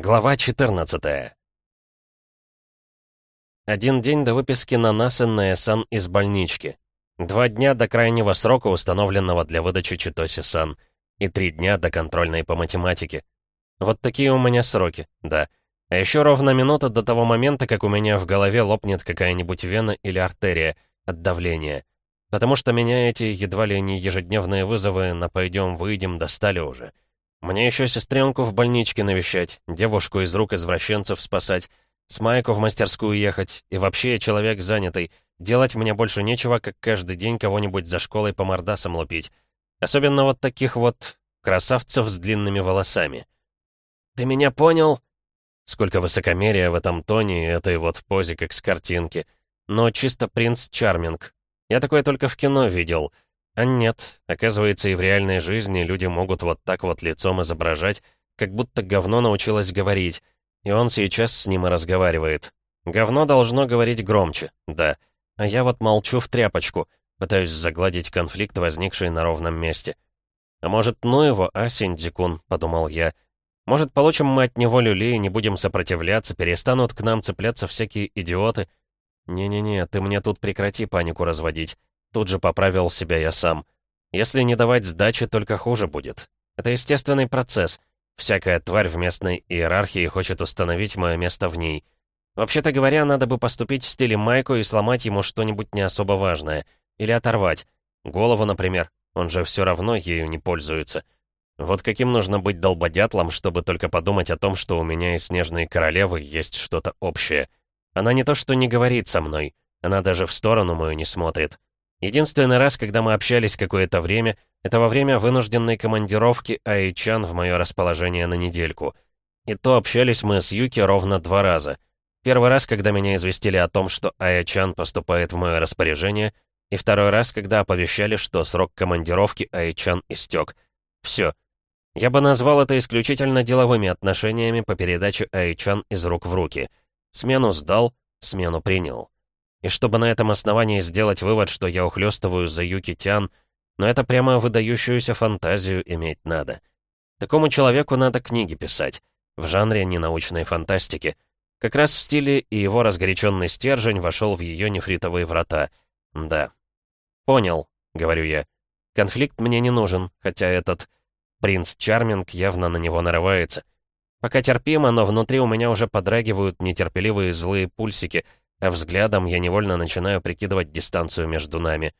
Глава 14 Один день до выписки на нас сан из больнички. Два дня до крайнего срока, установленного для выдачи Читоси-сан. И три дня до контрольной по математике. Вот такие у меня сроки, да. А еще ровно минута до того момента, как у меня в голове лопнет какая-нибудь вена или артерия от давления. Потому что меня эти едва ли не ежедневные вызовы на «пойдем-выйдем» достали уже. Мне еще сестренку в больничке навещать, девушку из рук извращенцев спасать, с Майку в мастерскую ехать, и вообще я человек занятый. Делать мне больше нечего, как каждый день кого-нибудь за школой по мордасам лупить. Особенно вот таких вот красавцев с длинными волосами. «Ты меня понял?» Сколько высокомерия в этом тоне и этой вот позе, как с картинки. Но чисто принц Чарминг. Я такое только в кино видел — а нет, оказывается, и в реальной жизни люди могут вот так вот лицом изображать, как будто говно научилось говорить, и он сейчас с ним и разговаривает. Говно должно говорить громче, да. А я вот молчу в тряпочку, пытаюсь загладить конфликт, возникший на ровном месте. «А может, ну его, а, Синдзикун?» — подумал я. «Может, получим мы от него люлей, не будем сопротивляться, перестанут к нам цепляться всякие идиоты?» «Не-не-не, ты мне тут прекрати панику разводить. Тут же поправил себя я сам. Если не давать сдачи, только хуже будет. Это естественный процесс. Всякая тварь в местной иерархии хочет установить мое место в ней. Вообще-то говоря, надо бы поступить в стиле Майку и сломать ему что-нибудь не особо важное. Или оторвать. Голову, например. Он же все равно ею не пользуется. Вот каким нужно быть долбодятлом, чтобы только подумать о том, что у меня и Снежной Королевы есть что-то общее. Она не то что не говорит со мной, она даже в сторону мою не смотрит. Единственный раз, когда мы общались какое-то время, это во время вынужденной командировки Айчан в мое расположение на недельку. И то общались мы с Юки ровно два раза. Первый раз, когда меня известили о том, что Айчан поступает в мое распоряжение, и второй раз, когда оповещали, что срок командировки Айчан истек. Все. Я бы назвал это исключительно деловыми отношениями по передаче Айчан из рук в руки. Смену сдал, смену принял. И чтобы на этом основании сделать вывод, что я ухлёстываю за Юки Тян, но это прямо выдающуюся фантазию иметь надо. Такому человеку надо книги писать, в жанре ненаучной фантастики. Как раз в стиле и его разгоряченный стержень вошел в ее нефритовые врата. Да. «Понял», — говорю я. «Конфликт мне не нужен, хотя этот принц Чарминг явно на него нарывается. Пока терпимо, но внутри у меня уже подрагивают нетерпеливые злые пульсики — а взглядом я невольно начинаю прикидывать дистанцию между нами.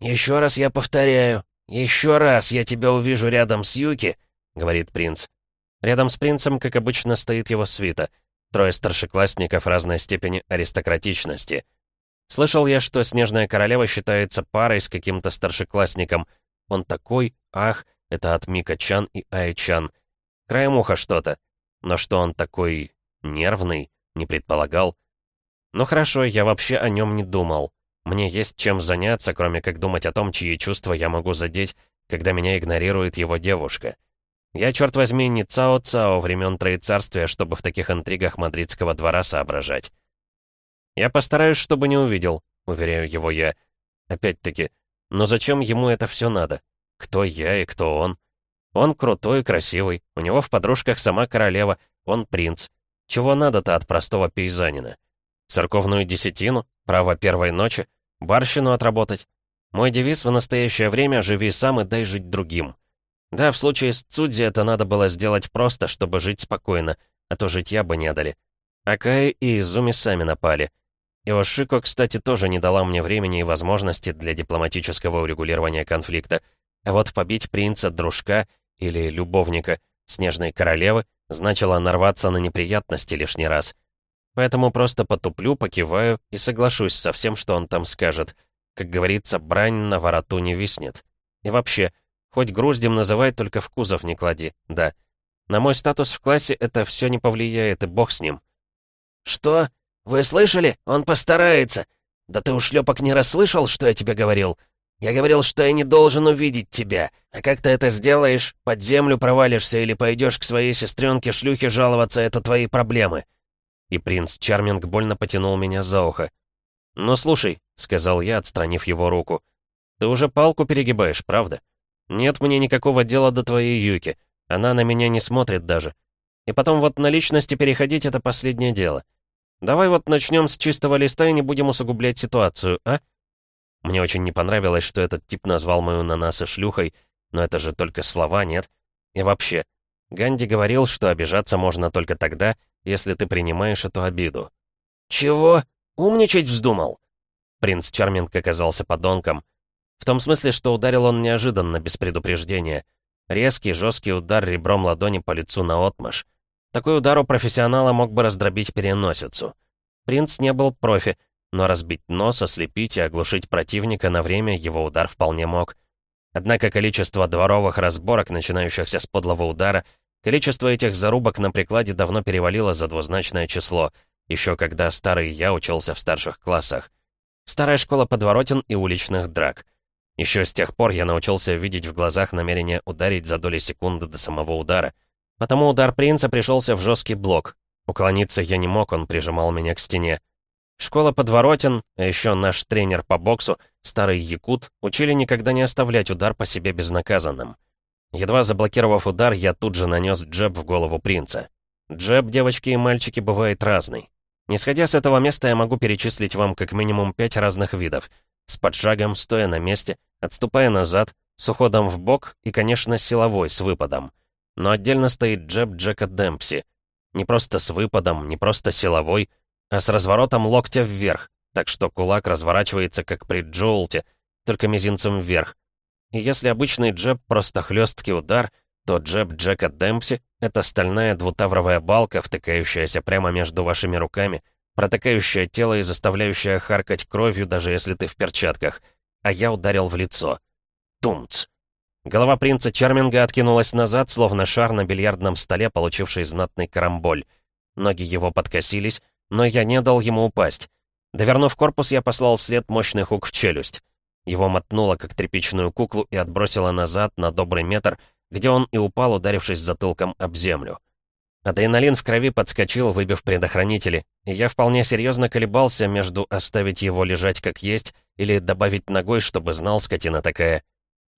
«Еще раз я повторяю, еще раз я тебя увижу рядом с Юки», — говорит принц. Рядом с принцем, как обычно, стоит его свита. Трое старшеклассников разной степени аристократичности. Слышал я, что Снежная Королева считается парой с каким-то старшеклассником. Он такой, ах, это от Мика Чан и Ай Чан. Краем уха что-то. Но что он такой нервный, не предполагал. Ну хорошо, я вообще о нем не думал. Мне есть чем заняться, кроме как думать о том, чьи чувства я могу задеть, когда меня игнорирует его девушка. Я, черт возьми, не Цао-Цао времен Троецарствия, чтобы в таких интригах мадридского двора соображать. Я постараюсь, чтобы не увидел, уверяю его я. Опять-таки, но зачем ему это все надо? Кто я и кто он? Он крутой и красивый, у него в подружках сама королева, он принц. Чего надо-то от простого пейзанина? Церковную десятину, право первой ночи, барщину отработать. Мой девиз в настоящее время «Живи сам и дай жить другим». Да, в случае с Цудзи это надо было сделать просто, чтобы жить спокойно, а то житья бы не дали. Акаи и Изуми сами напали. Иошико, кстати, тоже не дала мне времени и возможности для дипломатического урегулирования конфликта. А вот побить принца-дружка или любовника Снежной Королевы значило нарваться на неприятности лишний раз. Поэтому просто потуплю, покиваю и соглашусь со всем, что он там скажет. Как говорится, брань на вороту не виснет. И вообще, хоть груздем называй, только в кузов не клади, да. На мой статус в классе это все не повлияет, и бог с ним. «Что? Вы слышали? Он постарается. Да ты уж, Лёпок, не расслышал, что я тебе говорил? Я говорил, что я не должен увидеть тебя. А как ты это сделаешь? Под землю провалишься или пойдешь к своей сестренке-шлюхе жаловаться, это твои проблемы» и принц Чарминг больно потянул меня за ухо. «Ну слушай», — сказал я, отстранив его руку, — «ты уже палку перегибаешь, правда? Нет мне никакого дела до твоей Юки. Она на меня не смотрит даже. И потом вот на личности переходить — это последнее дело. Давай вот начнем с чистого листа и не будем усугублять ситуацию, а? Мне очень не понравилось, что этот тип назвал мою Нанаса шлюхой, но это же только слова, нет? И вообще, Ганди говорил, что обижаться можно только тогда, если ты принимаешь эту обиду. «Чего? Умничать вздумал?» Принц Чарминг оказался подонком. В том смысле, что ударил он неожиданно, без предупреждения. Резкий, жесткий удар ребром ладони по лицу наотмашь. Такой удар у профессионала мог бы раздробить переносицу. Принц не был профи, но разбить нос, ослепить и оглушить противника на время его удар вполне мог. Однако количество дворовых разборок, начинающихся с подлого удара, количество этих зарубок на прикладе давно перевалило за двузначное число, еще когда старый я учился в старших классах. Старая школа подворотен и уличных драк. Еще с тех пор я научился видеть в глазах намерение ударить за доли секунды до самого удара — Потому удар принца пришелся в жесткий блок. Уклониться я не мог, он прижимал меня к стене. Школа подворотен, а еще наш тренер по боксу, старый якут, учили никогда не оставлять удар по себе безнаказанным. Едва заблокировав удар, я тут же нанес джеб в голову принца. Джеб, девочки и мальчики, бывает разный. Не сходя с этого места, я могу перечислить вам как минимум пять разных видов. С поджагом, стоя на месте, отступая назад, с уходом в бок и, конечно, силовой, с выпадом. Но отдельно стоит джеб Джека Демпси. Не просто с выпадом, не просто силовой, а с разворотом локтя вверх, так что кулак разворачивается как при Джоулте, только мизинцем вверх. Если обычный джеб просто хлесткий удар, то джеб Джека Демпси — это стальная двутавровая балка, втыкающаяся прямо между вашими руками, протыкающая тело и заставляющая харкать кровью, даже если ты в перчатках. А я ударил в лицо. Тумц. Голова принца Чарминга откинулась назад, словно шар на бильярдном столе, получивший знатный карамболь. Ноги его подкосились, но я не дал ему упасть. Довернув корпус, я послал вслед мощный хук в челюсть. Его мотнуло, как тряпичную куклу, и отбросило назад на добрый метр, где он и упал, ударившись затылком об землю. Адреналин в крови подскочил, выбив предохранители, и я вполне серьезно колебался между оставить его лежать как есть или добавить ногой, чтобы знал, скотина такая,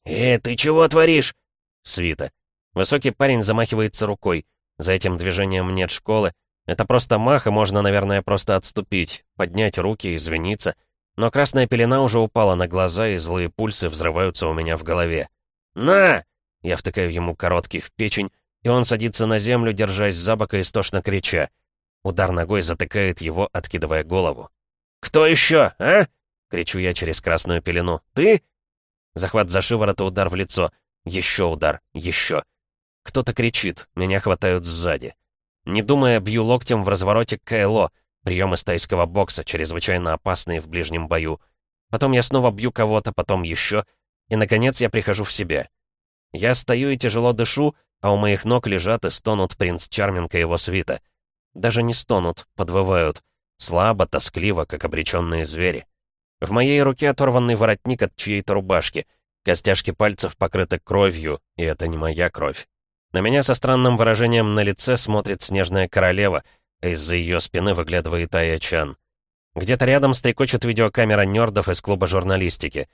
«Э, ты чего творишь?» Свита. Высокий парень замахивается рукой. За этим движением нет школы. Это просто мах, и можно, наверное, просто отступить, поднять руки, извиниться. Но красная пелена уже упала на глаза, и злые пульсы взрываются у меня в голове. «На!» Я втыкаю ему короткий в печень, и он садится на землю, держась за бок и истошно крича. Удар ногой затыкает его, откидывая голову. «Кто еще, а?» — кричу я через красную пелену. «Ты?» Захват за шиворот и удар в лицо. Еще удар. Еще. Кто-то кричит. Меня хватают сзади. Не думая, бью локтем в развороте КЛО. Прием из бокса, чрезвычайно опасный в ближнем бою. Потом я снова бью кого-то, потом еще. И, наконец, я прихожу в себя. Я стою и тяжело дышу, а у моих ног лежат и стонут принц Чарминг и его свита. Даже не стонут, подвывают. Слабо, тоскливо, как обреченные звери. В моей руке оторванный воротник от чьей-то рубашки. Костяшки пальцев покрыты кровью, и это не моя кровь. На меня со странным выражением на лице смотрит снежная королева, из-за ее спины выглядывает Ая Чан. Где-то рядом стрекочет видеокамера нердов из клуба журналистики.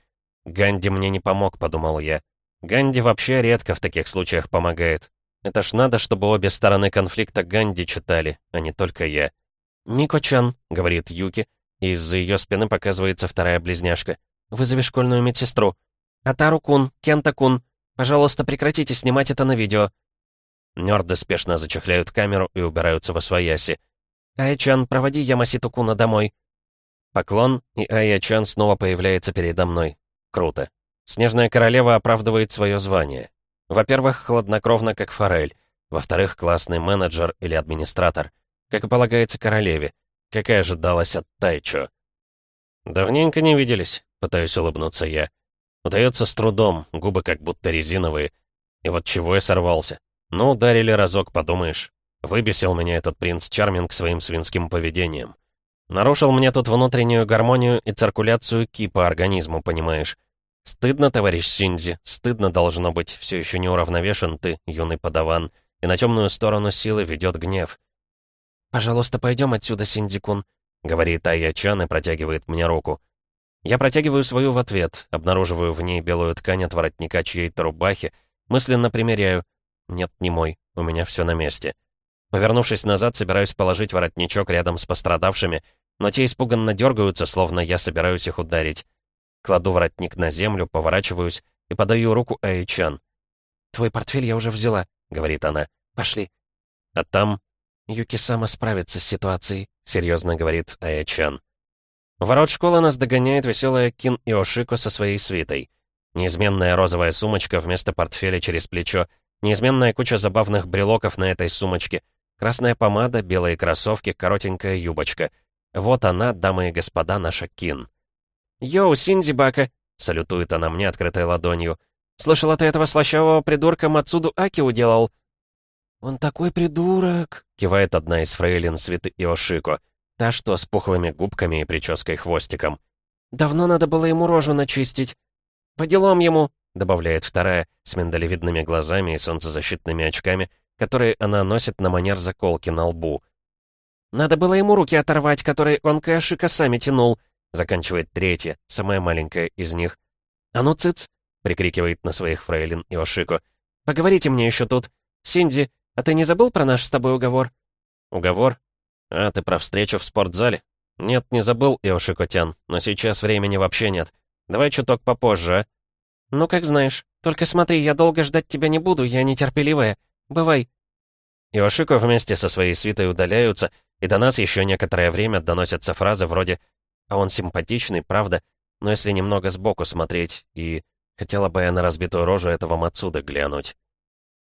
«Ганди мне не помог», — подумал я. Ганди вообще редко в таких случаях помогает. Это ж надо, чтобы обе стороны конфликта Ганди читали, а не только я. «Мико-чан», — говорит Юки, — из-за ее спины показывается вторая близняшка. «Вызови школьную медсестру». «Атару-кун, Кента-кун, пожалуйста, прекратите снимать это на видео». Нёрды спешно зачехляют камеру и убираются во свояси. «Ая-чан, проводи Ямаситу-куна домой». Поклон, и Ая-чан снова появляется передо мной. Круто. Снежная королева оправдывает свое звание. Во-первых, хладнокровно, как форель. Во-вторых, классный менеджер или администратор. Как и полагается королеве как и ожидалось от Тайчо. «Давненько не виделись», — пытаюсь улыбнуться я. Удается с трудом, губы как будто резиновые. И вот чего я сорвался. Ну, ударили разок, подумаешь. Выбесил меня этот принц Чарминг своим свинским поведением. Нарушил мне тут внутреннюю гармонию и циркуляцию ки по организму, понимаешь? Стыдно, товарищ Синзи, стыдно должно быть, все еще не уравновешен ты, юный подаван, и на темную сторону силы ведет гнев. «Пожалуйста, пойдем отсюда, Синдикун», — говорит Айя Чан и протягивает мне руку. Я протягиваю свою в ответ, обнаруживаю в ней белую ткань от воротника чьей-то рубахи, мысленно примеряю. Нет, не мой, у меня все на месте. Повернувшись назад, собираюсь положить воротничок рядом с пострадавшими, но те испуганно дергаются, словно я собираюсь их ударить. Кладу воротник на землю, поворачиваюсь и подаю руку Айчан. «Твой портфель я уже взяла», — говорит она. «Пошли». А там... «Юки сама справится с ситуацией», — серьезно говорит Айчан. У ворот школы нас догоняет веселая Кин Иошико со своей свитой. Неизменная розовая сумочка вместо портфеля через плечо, неизменная куча забавных брелоков на этой сумочке, красная помада, белые кроссовки, коротенькая юбочка. Вот она, дамы и господа, наша Кин. «Йоу, Синдзибака!» — салютует она мне открытой ладонью. «Слышала, ты этого слащавого придурка Мацуду Аки уделал?» «Он такой придурок!» — кивает одна из фрейлин Свиты Иошико. Та, что с пухлыми губками и прической-хвостиком. «Давно надо было ему рожу начистить». «По делам ему!» — добавляет вторая, с миндалевидными глазами и солнцезащитными очками, которые она носит на манер заколки на лбу. «Надо было ему руки оторвать, которые он Кэши косами тянул», — заканчивает третья, самая маленькая из них. «А ну, цыц!» — прикрикивает на своих фрейлин Иошико. «Поговорите мне еще тут. Синди, а ты не забыл про наш с тобой уговор?» «Уговор? А, ты про встречу в спортзале?» «Нет, не забыл, Иошико-тян, но сейчас времени вообще нет. Давай чуток попозже, а?» «Ну, как знаешь. Только смотри, я долго ждать тебя не буду, я нетерпеливая. Бывай». Иошико вместе со своей свитой удаляются, и до нас еще некоторое время доносятся фразы вроде «А он симпатичный, правда? Но если немного сбоку смотреть, и хотела бы я на разбитую рожу этого Мацуда глянуть».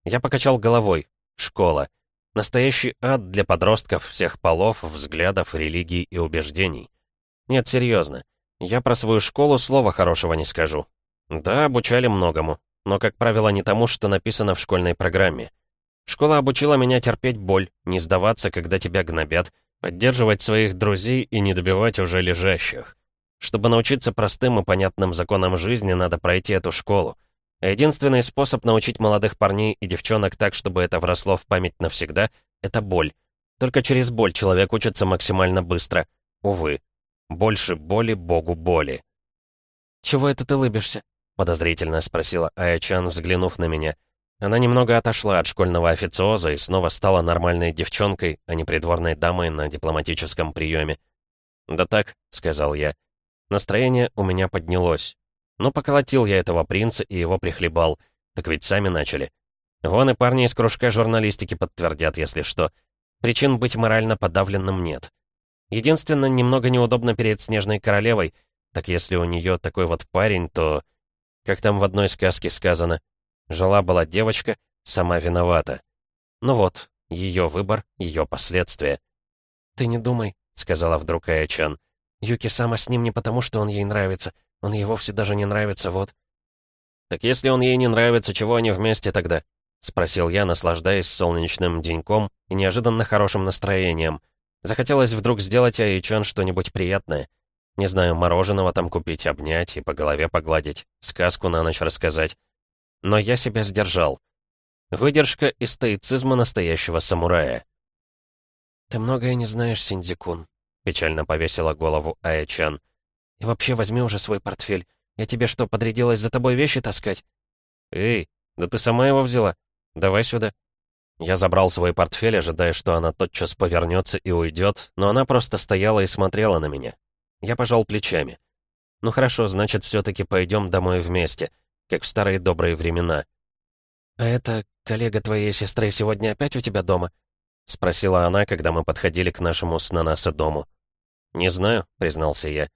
Я покачал головой. Школа. Настоящий ад для подростков всех полов, взглядов, религий и убеждений. Нет, серьезно. Я про свою школу слова хорошего не скажу. Да, обучали многому, но, как правило, не тому, что написано в школьной программе. Школа обучила меня терпеть боль, не сдаваться, когда тебя гнобят, поддерживать своих друзей и не добивать уже лежащих. Чтобы научиться простым и понятным законам жизни, надо пройти эту школу. единственный способ научить молодых парней и девчонок так, чтобы это вросло в память навсегда, это боль. Только через боль человек учится максимально быстро. Увы. Больше боли, богу боли. «Чего это ты лыбишься?» — подозрительно спросила Аячан, взглянув на меня. Она немного отошла от школьного официоза и снова стала нормальной девчонкой, а не придворной дамой на дипломатическом приеме. «Да так», — сказал я. Настроение у меня поднялось. Ну, поколотил я этого принца и его прихлебал. Так ведь сами начали. Вон и парни из кружка журналистики подтвердят, если что. Причин быть морально подавленным нет. Единственное, немного неудобно перед Снежной Королевой. Так если у нее такой вот парень, то... Как там в одной сказке сказано, Жила-была девочка, сама виновата. Ну вот, ее выбор, ее последствия. «Ты не думай», — сказала вдруг Аячан. «Юки сама с ним не потому, что он ей нравится. Он ей вовсе даже не нравится, вот». «Так если он ей не нравится, чего они вместе тогда?» — спросил я, наслаждаясь солнечным деньком и неожиданно хорошим настроением. Захотелось вдруг сделать Аичан что-нибудь приятное. Не знаю, мороженого там купить, обнять и по голове погладить, сказку на ночь рассказать. Но я себя сдержал. Выдержка и стоицизма настоящего самурая. «Ты многое не знаешь, Синдзикун», — печально повесила голову Аячан. «И вообще возьми уже свой портфель. Я тебе что, подрядилась за тобой вещи таскать?» «Эй, да ты сама его взяла. Давай сюда». Я забрал свой портфель, ожидая, что она тотчас повернется и уйдет, но она просто стояла и смотрела на меня. Я пожал плечами. «Ну хорошо, значит, все-таки пойдем домой вместе как в старые добрые времена. «А это коллега твоей сестры сегодня опять у тебя дома?» — спросила она, когда мы подходили к нашему с Нанаса дому. «Не знаю», — признался я.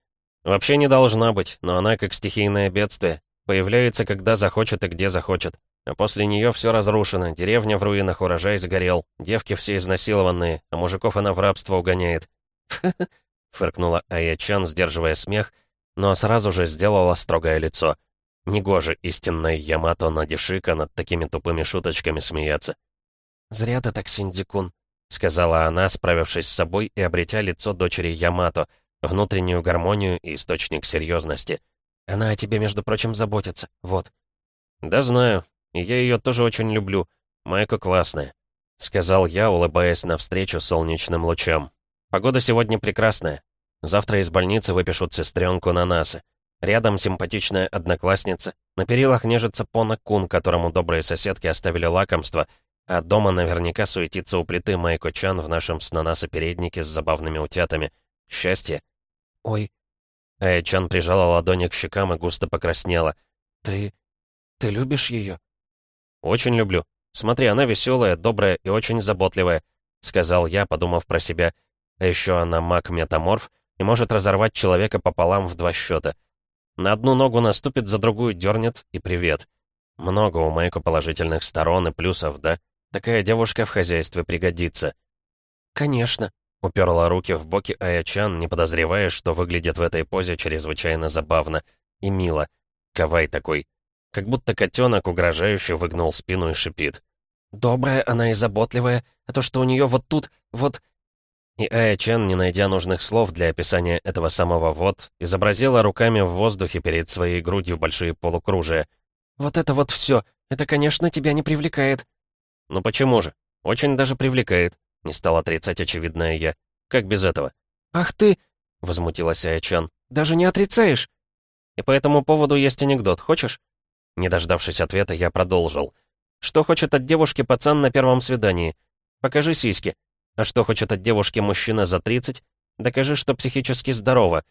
«Вообще не должна быть, но она как стихийное бедствие. Появляется, когда захочет и где захочет. А после нее все разрушено, деревня в руинах, урожай сгорел, девки все изнасилованные, а мужиков она в рабство угоняет». фыркнула Аячан, сдерживая смех, но сразу же сделала строгое лицо — Негоже истинной Ямато Надишика над такими тупыми шуточками смеяться. «Зря ты так, Синдикун», — сказала она, справившись с собой и обретя лицо дочери Ямато, внутреннюю гармонию и источник серьезности. «Она о тебе, между прочим, заботится, вот». «Да знаю, я ее тоже очень люблю. Майка классная», — сказал я, улыбаясь навстречу солнечным лучам. «Погода сегодня прекрасная. Завтра из больницы выпишут сестренку на НАСА. Рядом симпатичная одноклассница. На перилах нежится Пона Кун, которому добрые соседки оставили лакомство. А дома наверняка суетится у плиты Майко Чан в нашем с Нанаса переднике с забавными утятами. Счастье. Ой. Ая Чан прижала ладони к щекам и густо покраснела. Ты... ты любишь ее? Очень люблю. Смотри, она веселая, добрая и очень заботливая, сказал я, подумав про себя. А еще она маг-метаморф и может разорвать человека пополам в два счета. На одну ногу наступит, за другую дернет, и привет. Много у Майко положительных сторон и плюсов, да? Такая девушка в хозяйстве пригодится. «Конечно», — уперла руки в боки Аячан, не подозревая, что выглядит в этой позе чрезвычайно забавно и мило. Кавай такой. Как будто котенок угрожающе выгнул спину и шипит. «Добрая она и заботливая, а то, что у нее вот тут, вот...» И Ая Чен, не найдя нужных слов для описания этого самого «вот», изобразила руками в воздухе перед своей грудью большие полукружия. «Вот это вот все, это, конечно, тебя не привлекает». «Ну почему же? Очень даже привлекает», — не стал отрицать очевидное я. «Как без этого?» «Ах ты!» — возмутилась Ая Чен. «Даже не отрицаешь!» «И по этому поводу есть анекдот, хочешь?» Не дождавшись ответа, я продолжил. «Что хочет от девушки пацан на первом свидании? Покажи сиськи. А что хочет от девушки мужчина за 30? Докажи, что психически здорово».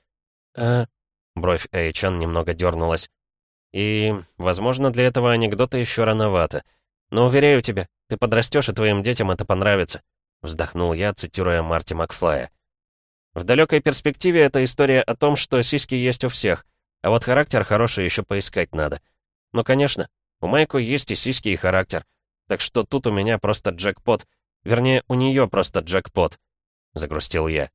«А...» Бровь Эйчан немного дернулась. «И, возможно, для этого анекдота еще рановато. Но уверяю тебя, ты подрастешь, и твоим детям это понравится», вздохнул я, цитируя Марти Макфлая. В далекой перспективе это история о том, что сиськи есть у всех, а вот характер хороший еще поискать надо. Ну, конечно, у Майку есть и сиськи, и характер. Так что тут у меня просто джекпот. Вернее, у нее просто джекпот. Загрустил я.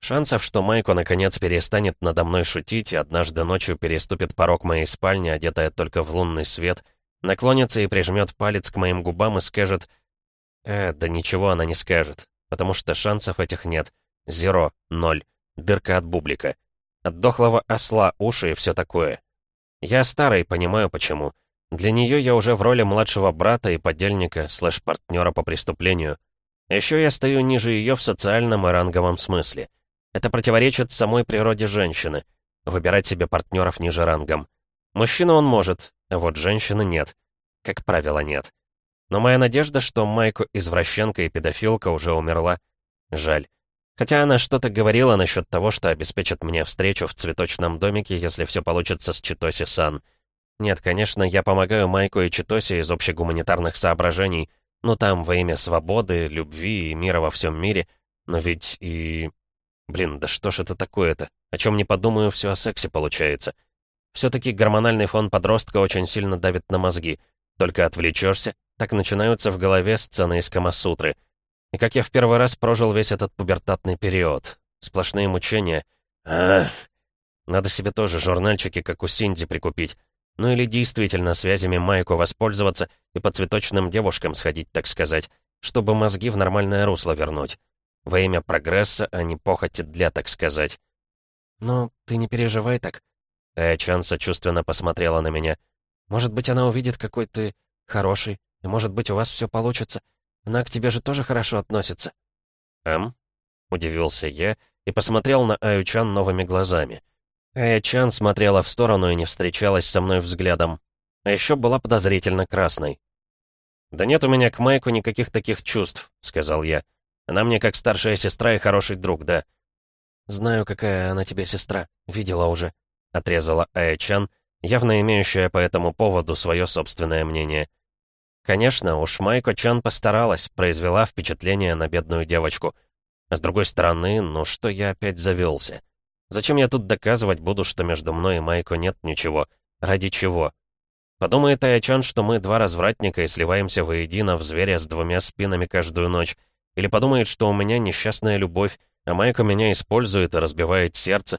Шансов, что Майку наконец перестанет надо мной шутить и однажды ночью переступит порог моей спальни, одетая только в лунный свет, наклонится и прижмет палец к моим губам и скажет... Э, да ничего она не скажет, потому что шансов этих нет. Зеро, ноль, дырка от бублика. От дохлого осла уши и все такое. Я старый, понимаю почему. Для нее я уже в роли младшего брата и подельника, слэш-партнера по преступлению. Еще я стою ниже ее в социальном и ранговом смысле. Это противоречит самой природе женщины. Выбирать себе партнеров ниже рангом. Мужчина он может, а вот женщины нет. Как правило, нет. Но моя надежда, что Майку извращенка и педофилка уже умерла. Жаль. Хотя она что-то говорила насчет того, что обеспечит мне встречу в цветочном домике, если все получится с Читоси-сан. Нет, конечно, я помогаю Майку и Читоси из общегуманитарных соображений, ну там во имя свободы, любви и мира во всем мире, но ведь и... Блин, да что ж это такое-то? О чем не подумаю, все о сексе получается. Все-таки гормональный фон подростка очень сильно давит на мозги. Только отвлечешься, так начинаются в голове сцены из Камасутры — и как я в первый раз прожил весь этот пубертатный период. Сплошные мучения. Ах, надо себе тоже журнальчики, как у Синди, прикупить. Ну или действительно связями Майку воспользоваться и по цветочным девушкам сходить, так сказать, чтобы мозги в нормальное русло вернуть. Во имя прогресса, а не похоти для, так сказать. «Ну, ты не переживай так». Эчан сочувственно посмотрела на меня. «Может быть, она увидит, какой ты хороший, и может быть, у вас все получится. Она к тебе же тоже хорошо относится». «Эм?» — удивился я и посмотрел на Аю-чан новыми глазами. Ая-чан смотрела в сторону и не встречалась со мной взглядом. А еще была подозрительно красной. «Да нет у меня к Майку никаких таких чувств», — сказал я. «Она мне как старшая сестра и хороший друг, да». «Знаю, какая она тебе сестра. Видела уже», — отрезала Ая-чан, явно имеющая по этому поводу свое собственное мнение. Конечно, уж Майко-чан постаралась, произвела впечатление на бедную девочку. А с другой стороны, ну что я опять завелся? Зачем я тут доказывать буду, что между мной и Майко нет ничего? Ради чего? Подумает Аячан, что мы два развратника и сливаемся воедино в зверя с двумя спинами каждую ночь. Или подумает, что у меня несчастная любовь, а Майко меня использует и разбивает сердце.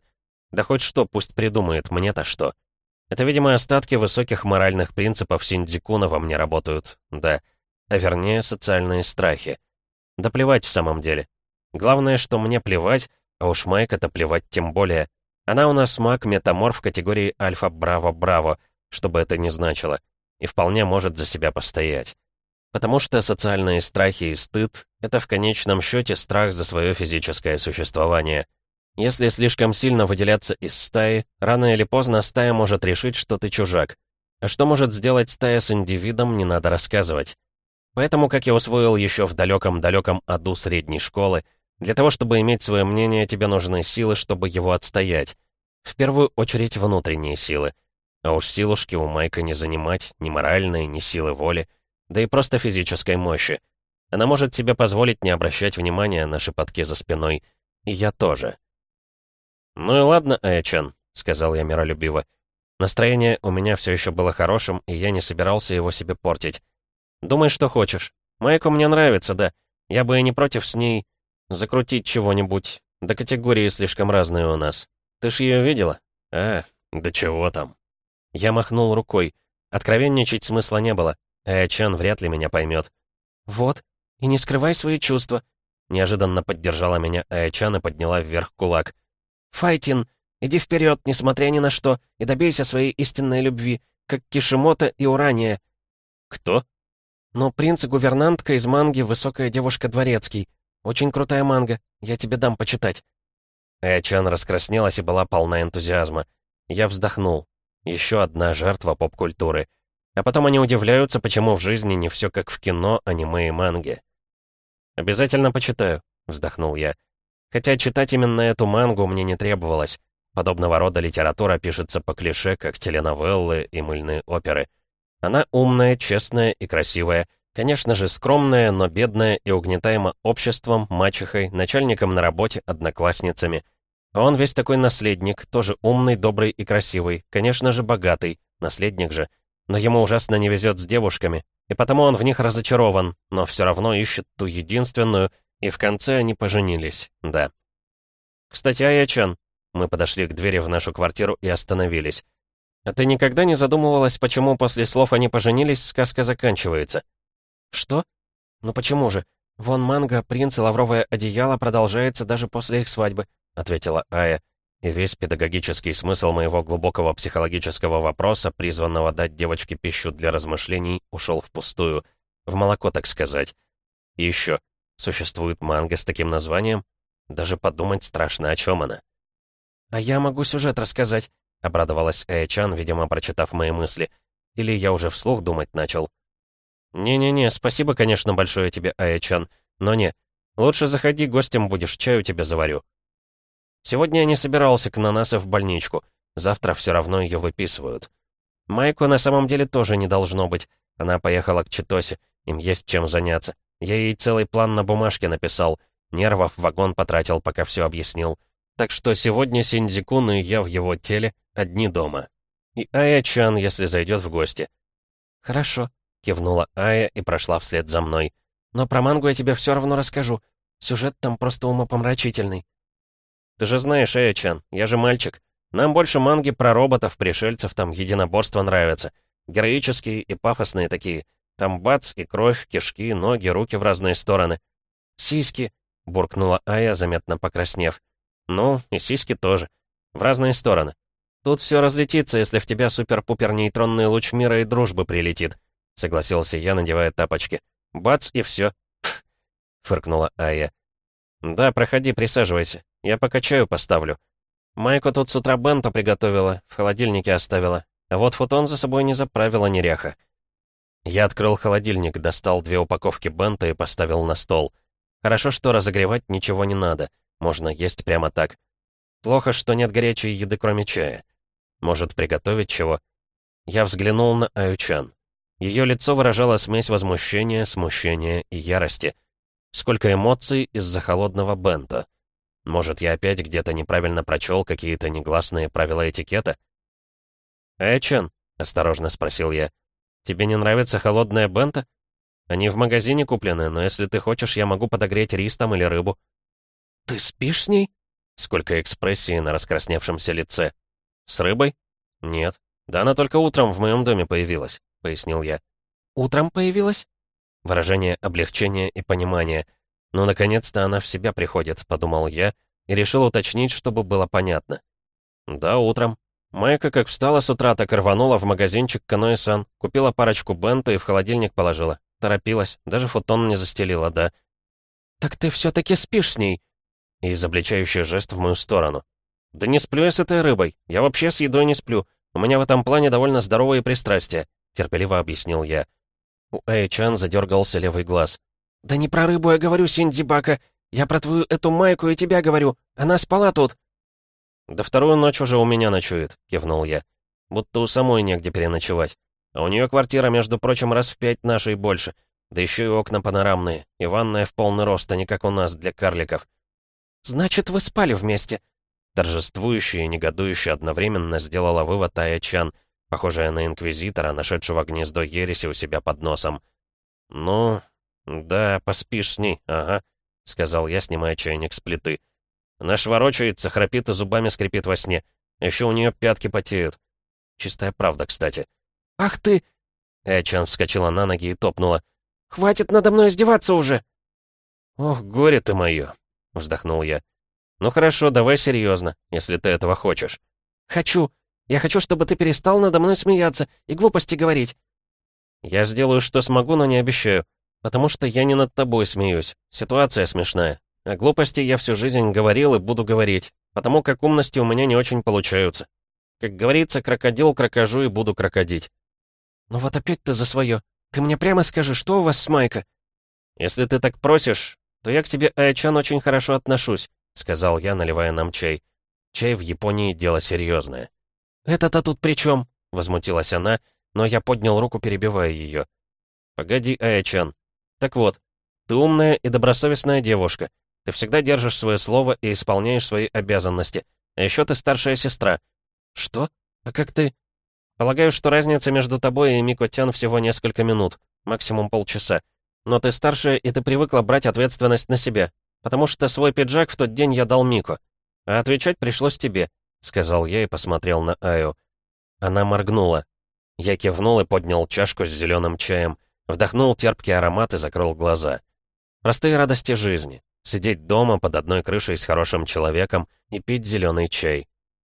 Да хоть что, пусть придумает, мне-то что. Это, видимо, остатки высоких моральных принципов Синдзикуна во мне работают, да. А вернее, социальные страхи. Да плевать в самом деле. Главное, что мне плевать, а уж Майк это плевать тем более. Она у нас маг-метаморф категории Альфа-Браво-Браво, что бы это ни значило, и вполне может за себя постоять. Потому что социальные страхи и стыд — это в конечном счете страх за свое физическое существование — если слишком сильно выделяться из стаи, рано или поздно стая может решить, что ты чужак. А что может сделать стая с индивидом, не надо рассказывать. Поэтому, как я усвоил еще в далеком-далеком аду средней школы, для того, чтобы иметь свое мнение, тебе нужны силы, чтобы его отстоять. В первую очередь внутренние силы. А уж силушки у Майка не занимать, ни моральные, ни силы воли, да и просто физической мощи. Она может себе позволить не обращать внимания на шепотки за спиной. И я тоже. «Ну и ладно, Аячан», — сказал я миролюбиво. Настроение у меня все еще было хорошим, и я не собирался его себе портить. «Думай, что хочешь. Майку мне нравится, да. Я бы и не против с ней закрутить чего-нибудь. Да категории слишком разные у нас. Ты ж ее видела? А, да чего там?» Я махнул рукой. Откровенничать смысла не было. Аячан вряд ли меня поймет. «Вот, и не скрывай свои чувства», — неожиданно поддержала меня Аячан и подняла вверх кулак. «Файтин, иди вперед, несмотря ни на что, и добейся своей истинной любви, как Кишимота и Урания». «Кто?» «Ну, принц и гувернантка из манги «Высокая девушка дворецкий». Очень крутая манга, я тебе дам почитать». Аячан раскраснелась и была полна энтузиазма. Я вздохнул. Еще одна жертва поп-культуры. А потом они удивляются, почему в жизни не все как в кино, аниме и манге. «Обязательно почитаю», — вздохнул я. Хотя читать именно эту мангу мне не требовалось. Подобного рода литература пишется по клише, как теленовеллы и мыльные оперы. Она умная, честная и красивая. Конечно же, скромная, но бедная и угнетаема обществом, мачехой, начальником на работе, одноклассницами. А он весь такой наследник, тоже умный, добрый и красивый, конечно же, богатый, наследник же. Но ему ужасно не везет с девушками, и потому он в них разочарован, но все равно ищет ту единственную, и в конце они поженились, да. Кстати, Аячан, мы подошли к двери в нашу квартиру и остановились. А ты никогда не задумывалась, почему после слов «они поженились» сказка заканчивается? Что? Ну почему же? Вон манга «Принц и лавровое одеяло» продолжается даже после их свадьбы. — ответила Ая, и весь педагогический смысл моего глубокого психологического вопроса, призванного дать девочке пищу для размышлений, ушел впустую. В молоко, так сказать. И еще, существует манга с таким названием? Даже подумать страшно, о чем она. «А я могу сюжет рассказать», — обрадовалась Ая-чан, видимо, прочитав мои мысли. Или я уже вслух думать начал. «Не-не-не, спасибо, конечно, большое тебе, Ая-чан, но не. Лучше заходи, гостем будешь, чаю тебе заварю». Сегодня я не собирался к Нанасы в больничку. Завтра все равно ее выписывают. Майку на самом деле тоже не должно быть. Она поехала к Читосе. Им есть чем заняться. Я ей целый план на бумажке написал. Нервов вагон потратил, пока все объяснил. Так что сегодня Синдзикун и я в его теле одни дома. И Ая-чан, если зайдет в гости. «Хорошо», — кивнула Ая и прошла вслед за мной. «Но про мангу я тебе все равно расскажу. Сюжет там просто умопомрачительный». Ты же знаешь, Эйчан, я же мальчик. Нам больше манги про роботов, пришельцев, там единоборства нравятся. Героические и пафосные такие. Там бац и кровь, кишки, ноги, руки в разные стороны. «Сиськи», — буркнула Ая, заметно покраснев. «Ну, и сиськи тоже. В разные стороны. Тут все разлетится, если в тебя супер-пупер нейтронный луч мира и дружбы прилетит», — согласился я, надевая тапочки. «Бац, и все. фыркнула Ая. «Да, проходи, присаживайся. Я пока чаю поставлю. Майку тут с утра бента приготовила, в холодильнике оставила. А вот футон за собой не заправила неряха. Я открыл холодильник, достал две упаковки бента и поставил на стол. Хорошо, что разогревать ничего не надо. Можно есть прямо так. Плохо, что нет горячей еды, кроме чая. Может, приготовить чего? Я взглянул на Аютчан. Ее лицо выражало смесь возмущения, смущения и ярости. Сколько эмоций из-за холодного бента. Может, я опять где-то неправильно прочел какие-то негласные правила этикета? «Эчен», — осторожно спросил я, — «тебе не нравится холодная бента? Они в магазине куплены, но если ты хочешь, я могу подогреть рис там или рыбу». «Ты спишь с ней?» Сколько экспрессии на раскрасневшемся лице. «С рыбой? Нет. Да она только утром в моем доме появилась», — пояснил я. «Утром появилась?» Выражение облегчения и понимания — «Ну, наконец-то она в себя приходит», — подумал я, и решил уточнить, чтобы было понятно. «Да, утром. Майка как встала с утра, так рванула в магазинчик Каноэ-сан, купила парочку бента и в холодильник положила. Торопилась, даже футон не застелила, да». «Так ты все-таки спишь с ней?» И изобличающий жест в мою сторону. «Да не сплю я с этой рыбой. Я вообще с едой не сплю. У меня в этом плане довольно здоровые пристрастия», — терпеливо объяснил я. У Эйчан задергался левый глаз. «Да не про рыбу я говорю, Синдзибака. Я про твою эту майку и тебя говорю. Она спала тут». «Да вторую ночь уже у меня ночует», — кивнул я. «Будто у самой негде переночевать. А у нее квартира, между прочим, раз в пять нашей больше. Да еще и окна панорамные, и ванная в полный рост, а не как у нас, для карликов». «Значит, вы спали вместе?» Торжествующая и негодующе одновременно сделала вывод Ая Чан, похожая на инквизитора, нашедшего гнездо ереси у себя под носом. «Ну, да, поспишь с ней, ага», — сказал я, снимая чайник с плиты. Она шворочается, храпит и зубами скрипит во сне. Еще у нее пятки потеют. Чистая правда, кстати. «Ах ты!» Эчан вскочила на ноги и топнула. «Хватит надо мной издеваться уже!» «Ох, горе ты мое!» — вздохнул я. «Ну хорошо, давай серьезно, если ты этого хочешь». «Хочу. Я хочу, чтобы ты перестал надо мной смеяться и глупости говорить». «Я сделаю, что смогу, но не обещаю. Потому что я не над тобой смеюсь. Ситуация смешная. О глупости я всю жизнь говорил и буду говорить. Потому как умности у меня не очень получаются. Как говорится, крокодил крокожу и буду крокодить». «Ну вот опять ты за свое. Ты мне прямо скажи, что у вас с Майка?» «Если ты так просишь, то я к тебе, Айчан, очень хорошо отношусь», — сказал я, наливая нам чай. Чай в Японии — дело серьезное. «Это-то тут при чем?» — возмутилась она, но я поднял руку, перебивая ее. «Погоди, Айчан. Так вот, ты умная и добросовестная девушка. Ты всегда держишь свое слово и исполняешь свои обязанности. А еще ты старшая сестра». «Что? А как ты?» «Полагаю, что разница между тобой и Микотян всего несколько минут, максимум полчаса. Но ты старшая, и ты привыкла брать ответственность на себя. Потому что свой пиджак в тот день я дал Мико. А отвечать пришлось тебе», — сказал я и посмотрел на Аю. Она моргнула. Я кивнул и поднял чашку с зеленым чаем, вдохнул терпкий аромат и закрыл глаза. Простые радости жизни. Сидеть дома под одной крышей с хорошим человеком и пить зеленый чай.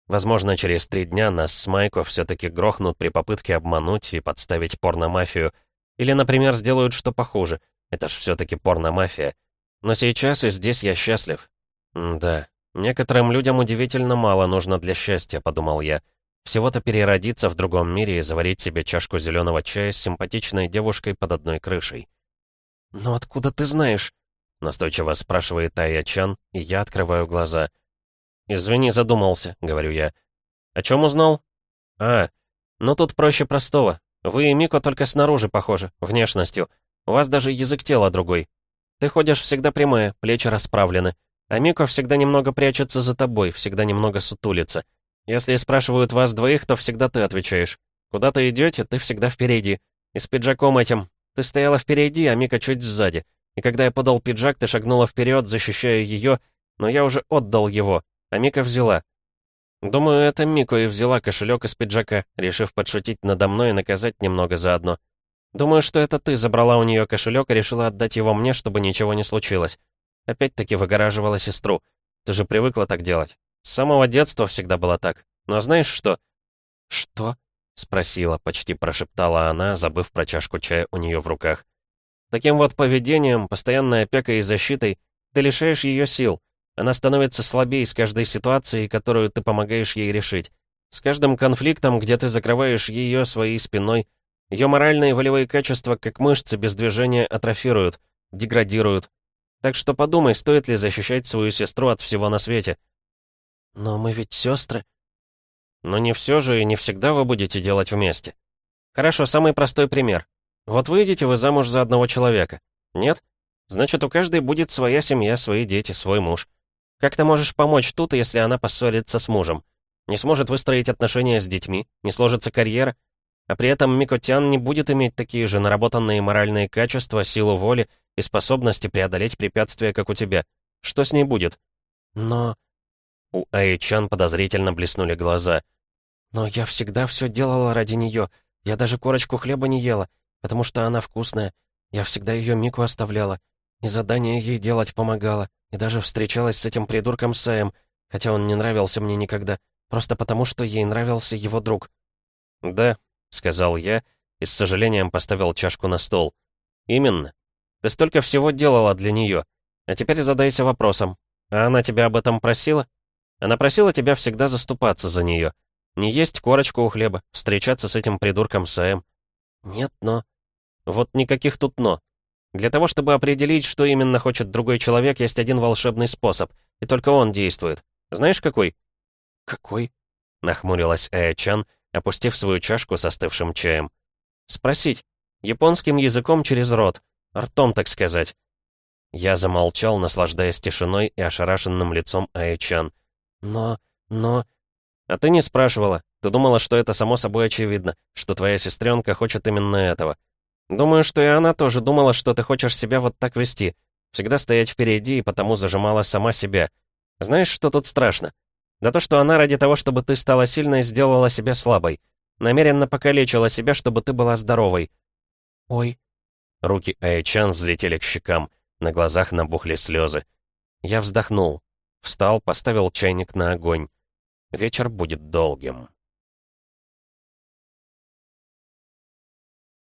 Возможно, через три дня нас с Майко все-таки грохнут при попытке обмануть и подставить порномафию, или, например, сделают что похуже. Это ж все-таки порномафия. Но сейчас и здесь я счастлив. М да, некоторым людям удивительно мало нужно для счастья, подумал я. Всего-то переродиться в другом мире и заварить себе чашку зеленого чая с симпатичной девушкой под одной крышей. «Но откуда ты знаешь?» Настойчиво спрашивает Тая Чан, и я открываю глаза. «Извини, задумался», — говорю я. «О чем узнал?» «А, ну тут проще простого. Вы и Мико только снаружи похожи, внешностью. У вас даже язык тела другой. Ты ходишь всегда прямая, плечи расправлены. А Мико всегда немного прячется за тобой, всегда немного сутулится. Если спрашивают вас двоих, то всегда ты отвечаешь. Куда ты идете, ты всегда впереди. И с пиджаком этим. Ты стояла впереди, а Мика чуть сзади. И когда я подал пиджак, ты шагнула вперед, защищая ее, но я уже отдал его, а Мика взяла. Думаю, это Мико и взяла кошелек из пиджака, решив подшутить надо мной и наказать немного заодно. Думаю, что это ты забрала у нее кошелек и решила отдать его мне, чтобы ничего не случилось. Опять-таки выгораживала сестру. Ты же привыкла так делать. С самого детства всегда было так. Но знаешь что?» «Что?» — спросила, почти прошептала она, забыв про чашку чая у нее в руках. «Таким вот поведением, постоянной опекой и защитой, ты лишаешь ее сил. Она становится слабее с каждой ситуацией, которую ты помогаешь ей решить. С каждым конфликтом, где ты закрываешь ее своей спиной, ее моральные и волевые качества, как мышцы без движения, атрофируют, деградируют. Так что подумай, стоит ли защищать свою сестру от всего на свете. «Но мы ведь сестры». «Но не все же и не всегда вы будете делать вместе. Хорошо, самый простой пример. Вот выйдете вы замуж за одного человека. Нет? Значит, у каждой будет своя семья, свои дети, свой муж. Как ты можешь помочь тут, если она поссорится с мужем? Не сможет выстроить отношения с детьми, не сложится карьера, а при этом Микотян не будет иметь такие же наработанные моральные качества, силу воли и способности преодолеть препятствия, как у тебя. Что с ней будет? Но... У Айчан подозрительно блеснули глаза. «Но я всегда все делала ради нее. Я даже корочку хлеба не ела, потому что она вкусная. Я всегда ее Мику оставляла. И задание ей делать помогала. И даже встречалась с этим придурком Саем, хотя он не нравился мне никогда, просто потому что ей нравился его друг». «Да», — сказал я и с сожалением поставил чашку на стол. «Именно. Ты столько всего делала для нее. А теперь задайся вопросом. А она тебя об этом просила?» Она просила тебя всегда заступаться за нее. Не есть корочку у хлеба, встречаться с этим придурком Сэем. Нет, но... Вот никаких тут «но». Для того, чтобы определить, что именно хочет другой человек, есть один волшебный способ, и только он действует. Знаешь, какой?» «Какой?» — нахмурилась Эя-чан, опустив свою чашку с остывшим чаем. «Спросить. Японским языком через рот. Ртом, так сказать». Я замолчал, наслаждаясь тишиной и ошарашенным лицом Эя-чан. «Но... но...» «А ты не спрашивала. Ты думала, что это само собой очевидно, что твоя сестренка хочет именно этого. Думаю, что и она тоже думала, что ты хочешь себя вот так вести. Всегда стоять впереди и потому зажимала сама себя. Знаешь, что тут страшно? Да то, что она ради того, чтобы ты стала сильной, сделала себя слабой. Намеренно покалечила себя, чтобы ты была здоровой. Ой. Руки Айчан взлетели к щекам. На глазах набухли слезы. Я вздохнул. Встал, поставил чайник на огонь. Вечер будет долгим.